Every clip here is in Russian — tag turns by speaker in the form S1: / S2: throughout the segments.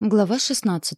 S1: Глава 16.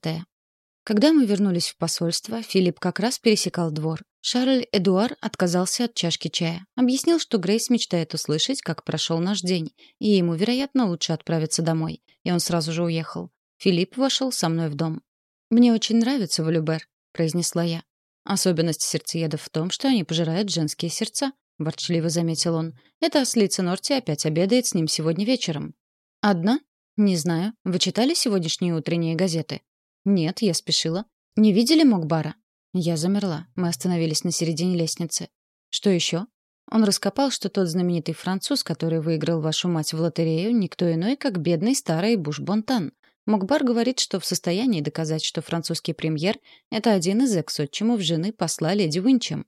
S1: Когда мы вернулись в посольство, Филипп как раз пересекал двор. Шарль Эдуар отказался от чашки чая. Объяснил, что Грейс мечтает услышать, как прошел наш день, и ему, вероятно, лучше отправиться домой. И он сразу же уехал. Филипп вошел со мной в дом. «Мне очень нравится Валюбер», — произнесла я. «Особенность сердцеедов в том, что они пожирают женские сердца», — ворчливо заметил он. «Эта ослица Норти опять обедает с ним сегодня вечером». «Одна?» «Не знаю. Вы читали сегодняшние утренние газеты?» «Нет, я спешила». «Не видели Мокбара?» Я замерла. Мы остановились на середине лестницы. «Что еще?» Он раскопал, что тот знаменитый француз, который выиграл вашу мать в лотерею, никто иной, как бедный старый Буш-Бонтан. Мокбар говорит, что в состоянии доказать, что французский премьер — это один из экс-отчимов жены посла леди Уинчем.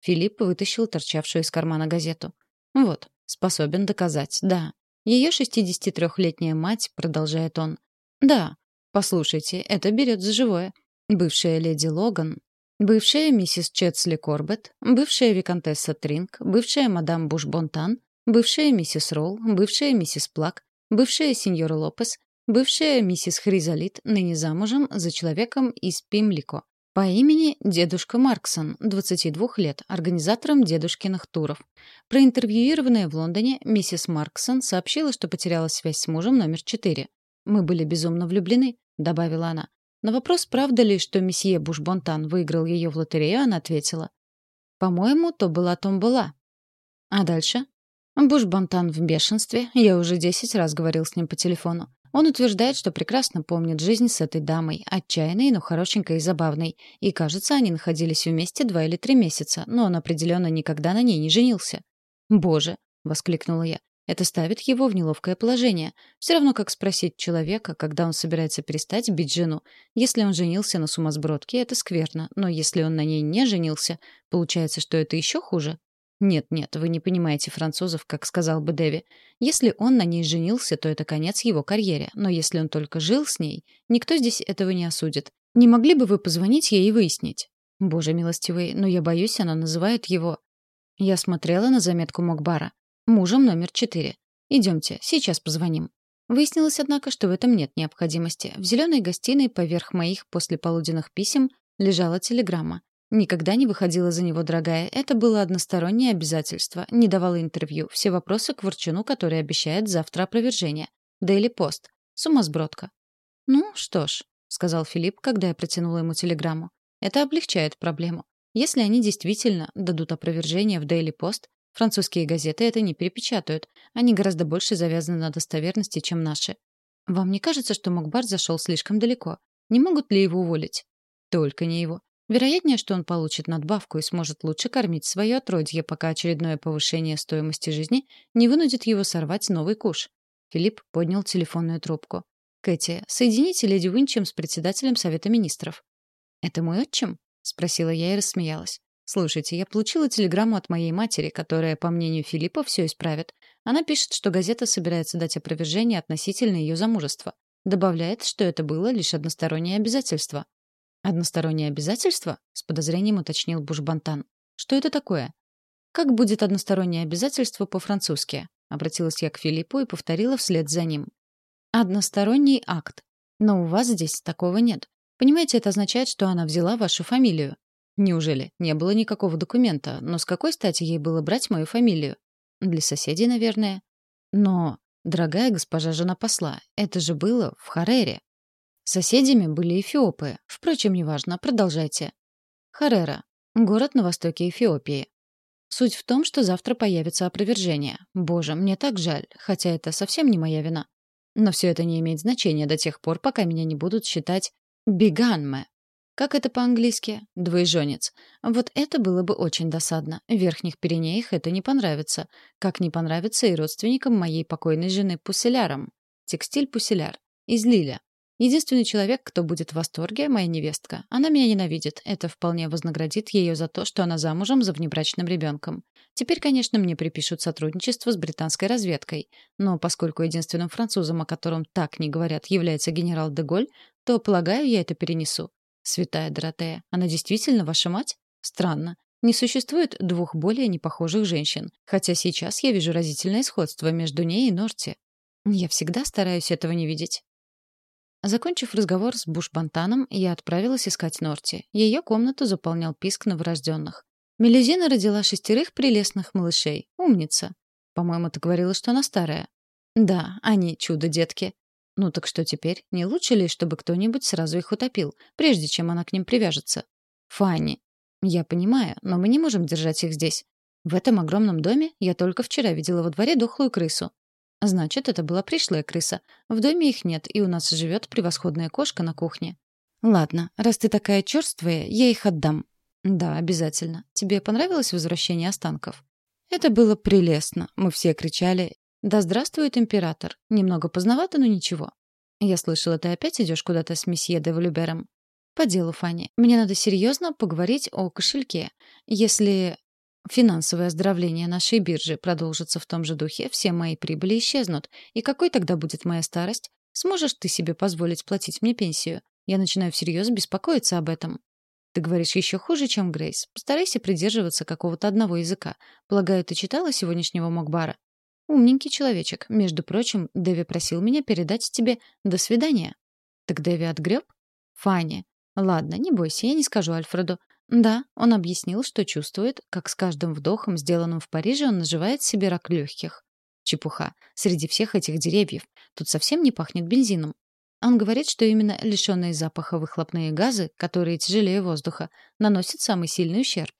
S1: Филипп вытащил торчавшую из кармана газету. «Вот, способен доказать, да. Ее 63-летняя мать, продолжает он. Да, послушайте, это берет за живое. Бывшая леди Логан, бывшая миссис Четсли Корбет, бывшая виконтесса Тринк, бывшая мадам Буш-Бонтан, бывшая миссис Ролл, бывшая миссис Плак, бывшая сеньора Лопес, бывшая миссис Хризалит, ныне замужем за человеком из Пимлико, по имени дедушка Марксон, 22 лет, организатором дедушкиных туров. Проинтервьюированная в Лондоне, миссис Марксон сообщила, что потеряла связь с мужем номер 4. «Мы были безумно влюблены», — добавила она. На вопрос, правда ли, что месье Буш-Бонтан выиграл ее в лотерею, она ответила. «По-моему, то была томбола». А дальше? Буш-Бонтан в бешенстве. Я уже десять раз говорил с ним по телефону. Он утверждает, что прекрасно помнит жизнь с этой дамой, отчаянной, но хорошенькой и забавной. И, кажется, они находились вместе два или три месяца, но он определенно никогда на ней не женился. «Боже!» — воскликнула я. Это ставит его в неловкое положение. Все равно, как спросить человека, когда он собирается перестать бить жену. Если он женился на сумасбродке, это скверно, но если он на ней не женился, получается, что это еще хуже. Нет-нет, вы не понимаете французов, как сказал бы Дэви. Если он на ней женился, то это конец его карьере. Но если он только жил с ней, никто здесь этого не осудит. Не могли бы вы позвонить ей и выяснить? Боже милостивый, но я боюсь, она называет его... Я смотрела на заметку Мокбара. Мужем номер четыре. Идемте, сейчас позвоним. Выяснилось, однако, что в этом нет необходимости. В зеленой гостиной поверх моих послеполуденных писем лежала телеграмма. Никогда не выходила за него, дорогая. Это было одностороннее обязательство. Не давала интервью. Все вопросы к Ворчуну, который обещает завтра опровержение. Дейли Пост. Сумасбродка. «Ну, что ж», — сказал Филипп, когда я протянула ему телеграмму. «Это облегчает проблему. Если они действительно дадут опровержение в Дейли Пост, французские газеты это не перепечатают. Они гораздо больше завязаны на достоверности, чем наши. Вам не кажется, что Мокбар зашел слишком далеко? Не могут ли его уволить? Только не его. Вероятнее, что он получит надбавку и сможет лучше кормить свое отродье, пока очередное повышение стоимости жизни не вынудит его сорвать новый куш. Филипп поднял телефонную трубку. «Кэти, соедините леди Уинчем с председателем Совета Министров». «Это мой отчим?» — спросила я и рассмеялась. «Слушайте, я получила телеграмму от моей матери, которая, по мнению Филиппа, все исправит. Она пишет, что газета собирается дать опровержение относительно ее замужества. Добавляет, что это было лишь одностороннее обязательство. «Одностороннее обязательство?» — с подозрением уточнил Бушбантан. «Что это такое?» «Как будет одностороннее обязательство по-французски?» — обратилась я к Филиппу и повторила вслед за ним. «Односторонний акт. Но у вас здесь такого нет. Понимаете, это означает, что она взяла вашу фамилию. Неужели? Не было никакого документа. Но с какой стати ей было брать мою фамилию? Для соседей, наверное. Но, дорогая госпожа жена посла, это же было в Харере. Соседями были эфиопы. Впрочем, неважно, продолжайте. Харера. Город на востоке Эфиопии. Суть в том, что завтра появится опровержение. Боже, мне так жаль, хотя это совсем не моя вина. Но все это не имеет значения до тех пор, пока меня не будут считать «биганме». Как это по-английски? Двоеженец. Вот это было бы очень досадно. Верхних Пиренеях это не понравится. Как не понравится и родственникам моей покойной жены Пуселярам. Текстиль Пуселяр. Из Лиля. Единственный человек, кто будет в восторге, моя невестка. Она меня ненавидит. Это вполне вознаградит ее за то, что она замужем за внебрачным ребенком. Теперь, конечно, мне припишут сотрудничество с британской разведкой. Но поскольку единственным французом, о котором так не говорят, является генерал Деголь, то, полагаю, я это перенесу. Святая Доротея, она действительно ваша мать? Странно. Не существует двух более непохожих женщин, хотя сейчас я вижу разительное сходство между ней и Норти. Я всегда стараюсь этого не видеть. Закончив разговор с Буш-Бантаном, я отправилась искать Норти. Ее комнату заполнял писк новорожденных. Мелизина родила шестерых прелестных малышей. Умница. По-моему, ты говорила, что она старая. Да, они чудо-детки. Ну так что теперь? Не лучше ли, чтобы кто-нибудь сразу их утопил, прежде чем она к ним привяжется? Фанни. Я понимаю, но мы не можем держать их здесь. В этом огромном доме я только вчера видела во дворе дохлую крысу. Значит, это была пришлая крыса. В доме их нет, и у нас живет превосходная кошка на кухне. Ладно, раз ты такая черствая, я их отдам. Да, обязательно. Тебе понравилось возвращение останков? Это было прелестно. Мы все кричали: "Да здравствует император!" Немного поздновато, но ничего. Я слышала, ты опять идешь куда-то с месье де Валюбером. По делу, Фанни. Мне надо серьезно поговорить о кошельке. Если финансовое оздоровление нашей биржи продолжится в том же духе, все мои прибыли исчезнут. И какой тогда будет моя старость? Сможешь ты себе позволить платить мне пенсию? Я начинаю всерьез беспокоиться об этом. Ты говоришь еще хуже, чем Грейс. Постарайся придерживаться какого-то одного языка. Полагаю, ты читала сегодняшнего Мокбара? Умненький человечек. Между прочим, Дэви просил меня передать тебе «до свидания». Так Дэви отгреб? Фанни. Ладно, не бойся, я не скажу Альфреду. Да, он объяснил, что чувствует, как с каждым вдохом, сделанным в Париже, он наживает себе рак легких. Чепуха. Среди всех этих деревьев. Тут совсем не пахнет бензином. Он говорит, что именно лишенные запаха выхлопные газы, которые тяжелее воздуха, наносят самый сильный ущерб.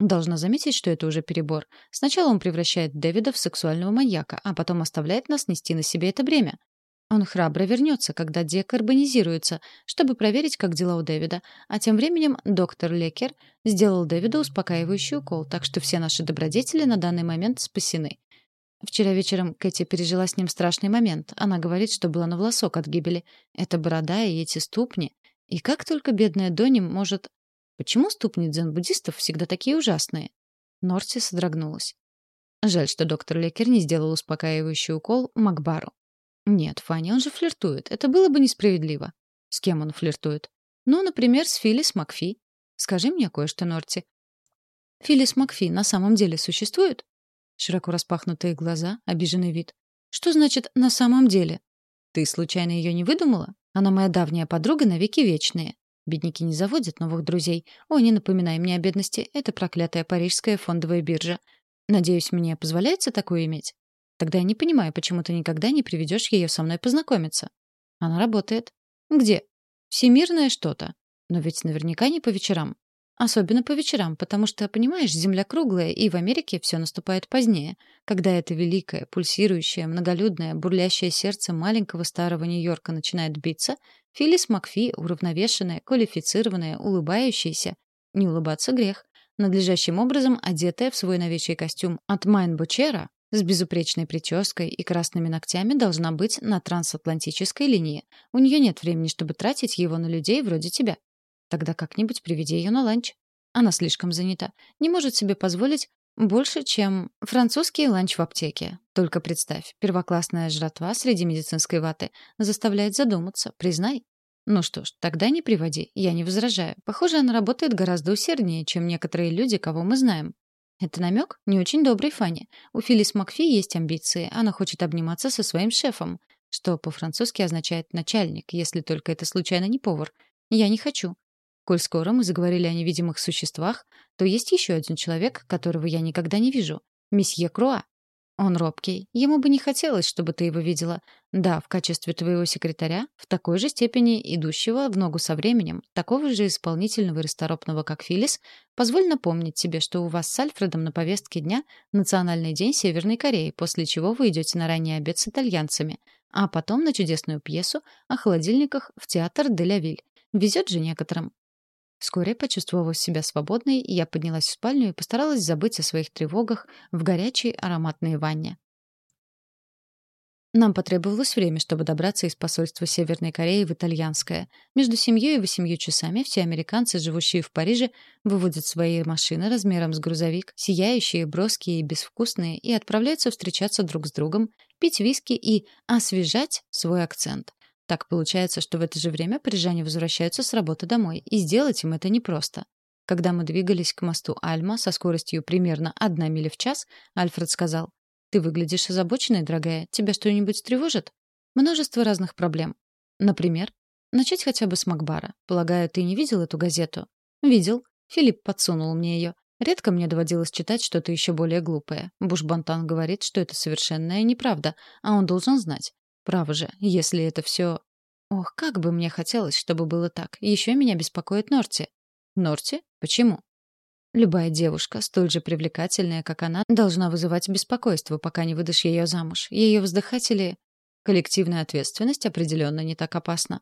S1: Должна заметить, что это уже перебор. Сначала он превращает Дэвида в сексуального маньяка, а потом оставляет нас нести на себе это бремя. Он храбро вернется, когда декарбонизируется, чтобы проверить, как дела у Дэвида. А тем временем доктор Лекер сделал Дэвиду успокаивающий укол, так что все наши добродетели на данный момент спасены. Вчера вечером Кэти пережила с ним страшный момент. Она говорит, что была на волосок от гибели. Это борода и эти ступни. И как только бедная Донни может... Почему ступни дзен-буддистов всегда такие ужасные? Норси содрогнулась. Жаль, что доктор Лекер не сделал успокаивающий укол Макбару. Нет, Фанни, он же флиртует. Это было бы несправедливо. С кем он флиртует? Ну, например, с Филлис Макфи. Скажи мне кое-что, Норти. Филлис Макфи на самом деле существует? Широко распахнутые глаза, обиженный вид. Что значит «на самом деле»? Ты случайно ее не выдумала? Она моя давняя подруга на веки вечные. Бедняки не заводят новых друзей. О, не напоминай мне о бедности. Это проклятая парижская фондовая биржа. Надеюсь, мне позволяется такое иметь? Тогда я не понимаю, почему ты никогда не приведешь ее со мной познакомиться. Она работает. Где? Всемирное что-то. Но ведь наверняка не по вечерам. Особенно по вечерам, потому что, понимаешь, Земля круглая, и в Америке все наступает позднее, когда это великое, пульсирующее, многолюдное, бурлящее сердце маленького старого Нью-Йорка начинает биться, Филлис Макфи, уравновешенная, квалифицированная, улыбающаяся, не улыбаться грех, надлежащим образом одетая в свой новейший костюм от Майн Бучера, с безупречной прической и красными ногтями должна быть на трансатлантической линии. У нее нет времени, чтобы тратить его на людей вроде тебя. Тогда как-нибудь приведи ее на ланч. Она слишком занята. Не может себе позволить больше, чем французский ланч в аптеке. Только представь, первоклассная жратва среди медицинской ваты заставляет задуматься, признай. Ну что ж, тогда не приводи, я не возражаю. Похоже, она работает гораздо усерднее, чем некоторые люди, кого мы знаем. Это намек? Не очень добрый, Фанни. У Филлис Макфи есть амбиции. Она хочет обниматься со своим шефом, что по-французски означает «начальник», если только это случайно не повар. Я не хочу. Коль скоро мы заговорили о невидимых существах, то есть еще один человек, которого я никогда не вижу. Месье Круа. Он робкий. Ему бы не хотелось, чтобы ты его видела. Да, в качестве твоего секретаря, в такой же степени идущего в ногу со временем, такого же исполнительного и расторопного, как Филлис, позволь напомнить тебе, что у вас с Альфредом на повестке дня Национальный день Северной Кореи, после чего вы идете на ранний обед с итальянцами, а потом на чудесную пьесу о холодильниках в театр Делявиль. Везет же некоторым. Вскоре, почувствовав себя свободной, я поднялась в спальню и постаралась забыть о своих тревогах в горячей ароматной ванне. Нам потребовалось время, чтобы добраться из посольства Северной Кореи в итальянское. Между семью и восемью часами все американцы, живущие в Париже, выводят свои машины размером с грузовик, сияющие, броские и безвкусные, и отправляются встречаться друг с другом, пить виски и освежать свой акцент. Так получается, что в это же время парижане возвращаются с работы домой, и сделать им это непросто. Когда мы двигались к мосту Альма со скоростью примерно одна миля в час, Альфред сказал, «Ты выглядишь озабоченной, дорогая. Тебя что-нибудь тревожит?» «Множество разных проблем». Например, начать хотя бы с Макбара. Полагаю, ты не видел эту газету? Видел. Филипп подсунул мне ее. Редко мне доводилось читать что-то еще более глупое. Буш-Бантан говорит, что это совершенная неправда, а он должен знать. Право же, если это все... Ох, как бы мне хотелось, чтобы было так. Еще меня беспокоит Норти. Норти? Почему? Любая девушка, столь же привлекательная, как она, должна вызывать беспокойство, пока не выдашь ее замуж. Ее вздыхатели... Коллективная ответственность определенно не так опасна.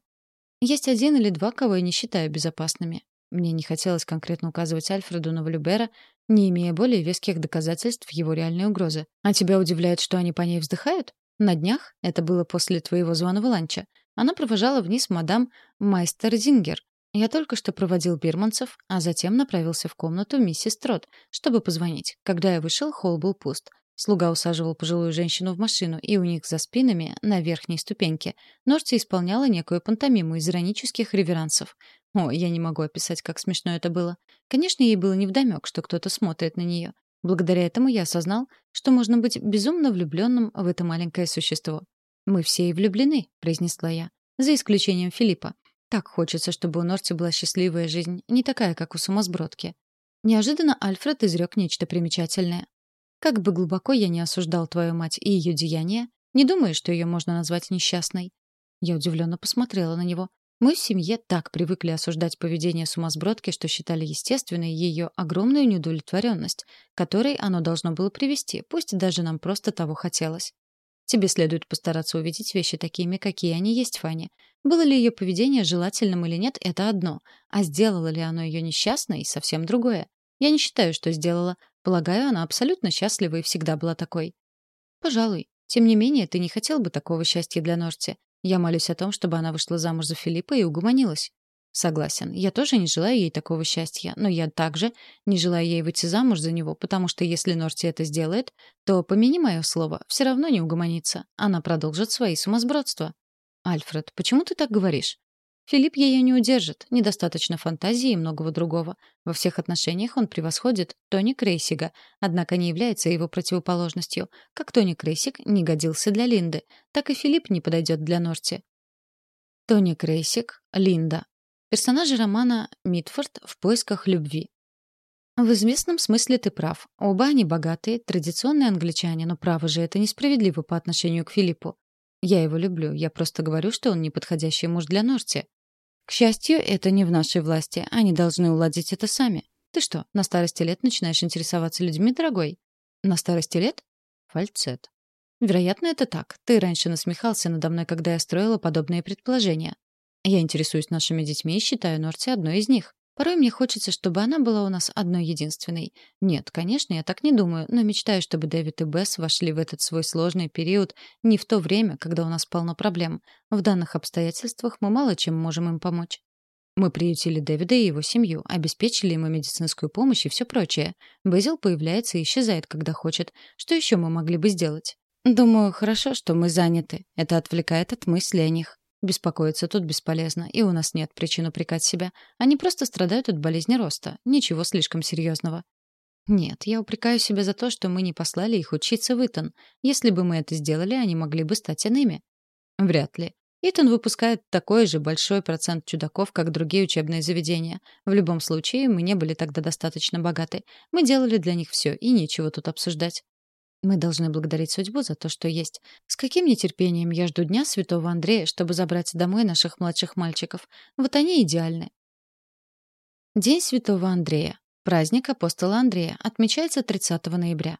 S1: Есть один или два, кого я не считаю безопасными. Мне не хотелось конкретно указывать Альфреду на Валюбера, не имея более веских доказательств его реальной угрозы. А тебя удивляет, что они по ней вздыхают? На днях, это было после твоего званого ланча, она провожала вниз мадам Майстерзингер. Я только что проводил бирманцев, а затем направился в комнату миссис Трот, чтобы позвонить. Когда я вышел, холл был пуст. Слуга усаживал пожилую женщину в машину, и у них за спинами, на верхней ступеньке, Норти исполняла некую пантомиму из иронических реверансов. О, я не могу описать, как смешно это было. Конечно, ей было невдомёк, что кто-то смотрит на неё. Благодаря этому я осознал, что можно быть безумно влюблённым в это маленькое существо. «Мы все и влюблены», — произнесла я. «За исключением Филиппа. Так хочется, чтобы у Норти была счастливая жизнь, не такая, как у сумасбродки». Неожиданно Альфред изрёк нечто примечательное. Как бы глубоко я не осуждал твою мать и ее деяния, не думаю, что ее можно назвать несчастной. Я удивленно посмотрела на него. Мы в семье так привыкли осуждать поведение сумасбродки, что считали естественной ее огромную неудовлетворенность, которой оно должно было привести, пусть даже нам просто того хотелось. Тебе следует постараться увидеть вещи такими, какие они есть, Фанни. Было ли ее поведение желательным или нет, это одно, а сделало ли оно ее несчастной, совсем другое. Я не считаю, что сделала, Полагаю, она абсолютно счастлива и всегда была такой. Пожалуй. Тем не менее, ты не хотел бы такого счастья для Норти. Я молюсь о том, чтобы она вышла замуж за Филиппа и угомонилась. Согласен. Я тоже не желаю ей такого счастья, но я также не желаю ей выйти замуж за него, потому что если Норти это сделает, то, помяни мое слово, все равно не угомонится. Она продолжит свои сумасбродства. Альфред, почему ты так говоришь? Филипп ее не удержит, недостаточно фантазии и многого другого. Во всех отношениях он превосходит Тони Крейсига, однако не является его противоположностью. Как Тони Крейсиг не годился для Линды, так и Филипп не подойдет для Норти. Тони Крейсиг, Линда. Персонажи романа «Митфорд в поисках любви». В известном смысле ты прав. Оба они богатые, традиционные англичане, но право же это несправедливо по отношению к Филиппу. Я его люблю, я просто говорю, что он неподходящий муж для Норти. К счастью, это не в нашей власти. Они должны уладить это сами. Ты что, на старости лет начинаешь интересоваться людьми, дорогой? На старости лет? Фальцет. Вероятно, это так. Ты раньше насмехался надо мной, когда я строила подобные предположения. Я интересуюсь нашими детьми и считаю Норти одной из них. Порой мне хочется, чтобы она была у нас одной единственной. Нет, конечно, я так не думаю, но мечтаю, чтобы Дэвид и Бесс вошли в этот свой сложный период не в то время, когда у нас полно проблем. В данных обстоятельствах мы мало чем можем им помочь. Мы приютили Дэвида и его семью, обеспечили ему медицинскую помощь и все прочее. Безил появляется и исчезает, когда хочет. Что еще мы могли бы сделать? Думаю, хорошо, что мы заняты. Это отвлекает от мысли о них. Беспокоиться тут бесполезно, и у нас нет причин упрекать себя. Они просто страдают от болезни роста. Ничего слишком серьезного. Нет, я упрекаю себя за то, что мы не послали их учиться в Итон. Если бы мы это сделали, они могли бы стать иными. Вряд ли. Итон выпускает такой же большой процент чудаков, как другие учебные заведения. В любом случае, мы не были тогда достаточно богаты. Мы делали для них все, и нечего тут обсуждать. Мы должны благодарить судьбу за то, что есть. С каким нетерпением я жду дня Святого Андрея, чтобы забрать домой наших младших мальчиков. Вот они идеальны. День Святого Андрея. Праздник апостола Андрея. Отмечается 30 ноября.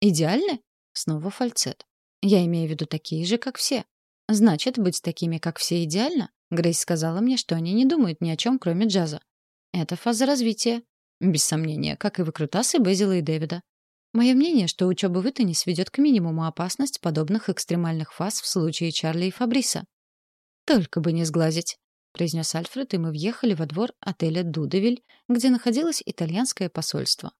S1: Идеальны? Снова фальцет. Я имею в виду такие же, как все. Значит, быть такими, как все, идеально? Грейс сказала мне, что они не думают ни о чем, кроме джаза. Это фаза развития. Без сомнения, как и выкрутасы Безила и Дэвида. Мое мнение, что учеба в Итоне сведет к минимуму опасность подобных экстремальных фаз в случае Чарли и Фабриса. «Только бы не сглазить», — произнес Альфред, и мы въехали во двор отеля «Дудевиль», где находилось итальянское посольство.